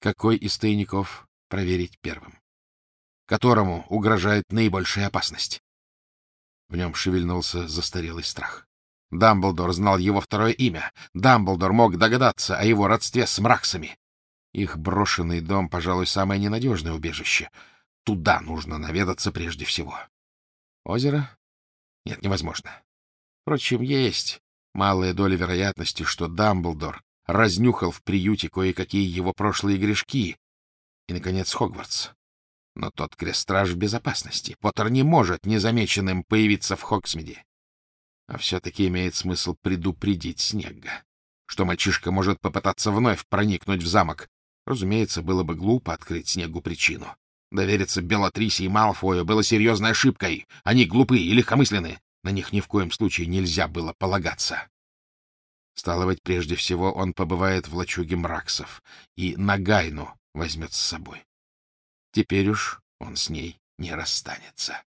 какой из тайников проверить первым? Которому угрожает наибольшая опасность? В нем шевельнулся застарелый страх. Дамблдор знал его второе имя. Дамблдор мог догадаться о его родстве с мраксами. Их брошенный дом, пожалуй, самое ненадежное убежище. Туда нужно наведаться прежде всего. Озеро? Нет, невозможно. Впрочем, есть малая доля вероятности, что Дамблдор разнюхал в приюте кое-какие его прошлые грешки. И, наконец, Хогвартс. Но тот крестраж в безопасности. Поттер не может незамеченным появиться в Хоксмиде. А все-таки имеет смысл предупредить Снега, что мальчишка может попытаться вновь проникнуть в замок. Разумеется, было бы глупо открыть Снегу причину. Довериться Белатрисе и Малфою было серьезной ошибкой. Они глупы и легкомысленны. На них ни в коем случае нельзя было полагаться. Стало быть, прежде всего он побывает в лачуге Мраксов и Нагайну возьмет с собой. Теперь уж он с ней не расстанется.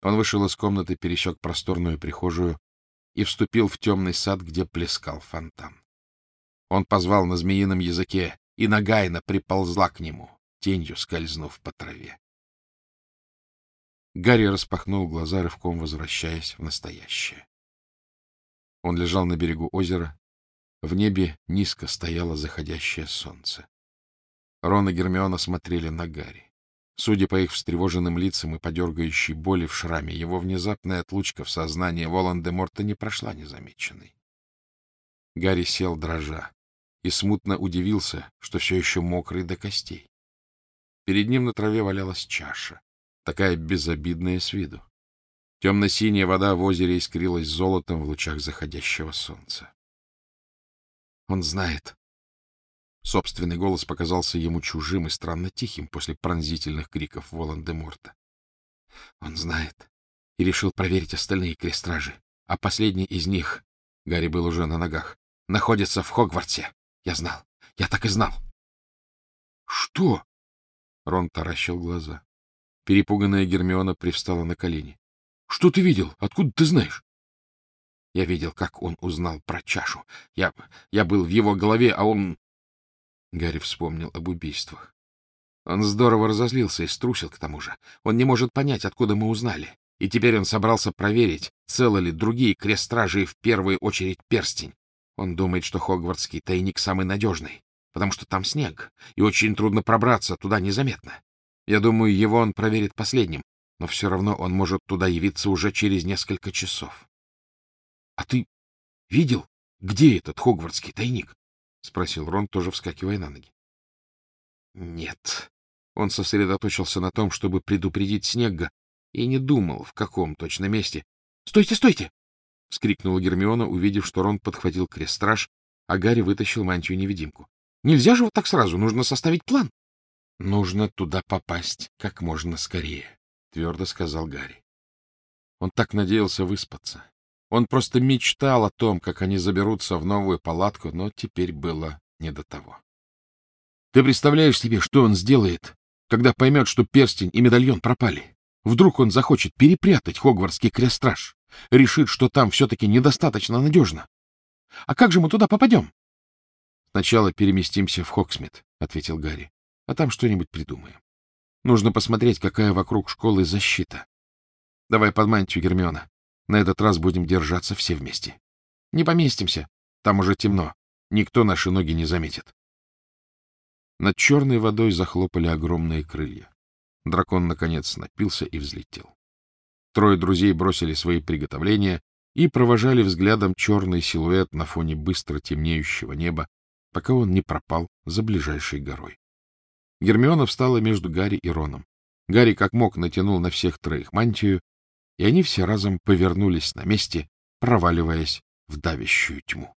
Он вышел из комнаты, пересек просторную прихожую и вступил в темный сад, где плескал фонтан. Он позвал на змеином языке, и Нагайна приползла к нему, тенью скользнув по траве. Гарри распахнул глаза, рывком возвращаясь в настоящее. Он лежал на берегу озера. В небе низко стояло заходящее солнце. Рон и Гермиона смотрели на Гарри. Судя по их встревоженным лицам и подергающей боли в шраме, его внезапная отлучка в сознание Волан-де-Морта не прошла незамеченной. Гарри сел дрожа и смутно удивился, что все еще мокрый до костей. Перед ним на траве валялась чаша, такая безобидная с виду. Темно-синяя вода в озере искрилась золотом в лучах заходящего солнца. Он знает, Собственный голос показался ему чужим и странно тихим после пронзительных криков Волан-де-Морта. Он знает и решил проверить остальные крестражи, а последний из них, Гарри был уже на ногах, находится в Хогвартсе. Я знал, я так и знал. — Что? — Рон таращил глаза. Перепуганная Гермиона привстала на колени. — Что ты видел? Откуда ты знаешь? Я видел, как он узнал про чашу. Я, я был в его голове, а он... Гарри вспомнил об убийствах. Он здорово разозлился и струсил к тому же. Он не может понять, откуда мы узнали. И теперь он собрался проверить, целы ли другие крест-стражи и в первую очередь перстень. Он думает, что Хогвартский тайник самый надежный, потому что там снег, и очень трудно пробраться туда незаметно. Я думаю, его он проверит последним, но все равно он может туда явиться уже через несколько часов. — А ты видел, где этот Хогвартский тайник? — спросил Рон, тоже вскакивая на ноги. — Нет. Он сосредоточился на том, чтобы предупредить Снегга, и не думал, в каком точно месте. — Стойте, стойте! — вскрикнула Гермиона, увидев, что Рон подхватил крест-страж, а Гарри вытащил мантию-невидимку. — Нельзя же вот так сразу, нужно составить план. — Нужно туда попасть как можно скорее, — твердо сказал Гарри. Он так надеялся выспаться. Он просто мечтал о том, как они заберутся в новую палатку, но теперь было не до того. Ты представляешь себе, что он сделает, когда поймет, что перстень и медальон пропали? Вдруг он захочет перепрятать Хогвартский крест-страж, решит, что там все-таки недостаточно надежно. А как же мы туда попадем? — Сначала переместимся в Хоксмит, — ответил Гарри, — а там что-нибудь придумаем. Нужно посмотреть, какая вокруг школы защита. Давай под мантию, Гермиона. На этот раз будем держаться все вместе. Не поместимся. Там уже темно. Никто наши ноги не заметит. Над черной водой захлопали огромные крылья. Дракон, наконец, напился и взлетел. Трое друзей бросили свои приготовления и провожали взглядом черный силуэт на фоне быстро темнеющего неба, пока он не пропал за ближайшей горой. Гермиона встала между Гарри и Роном. Гарри как мог натянул на всех троих мантию, и они все разом повернулись на месте, проваливаясь в давящую тьму.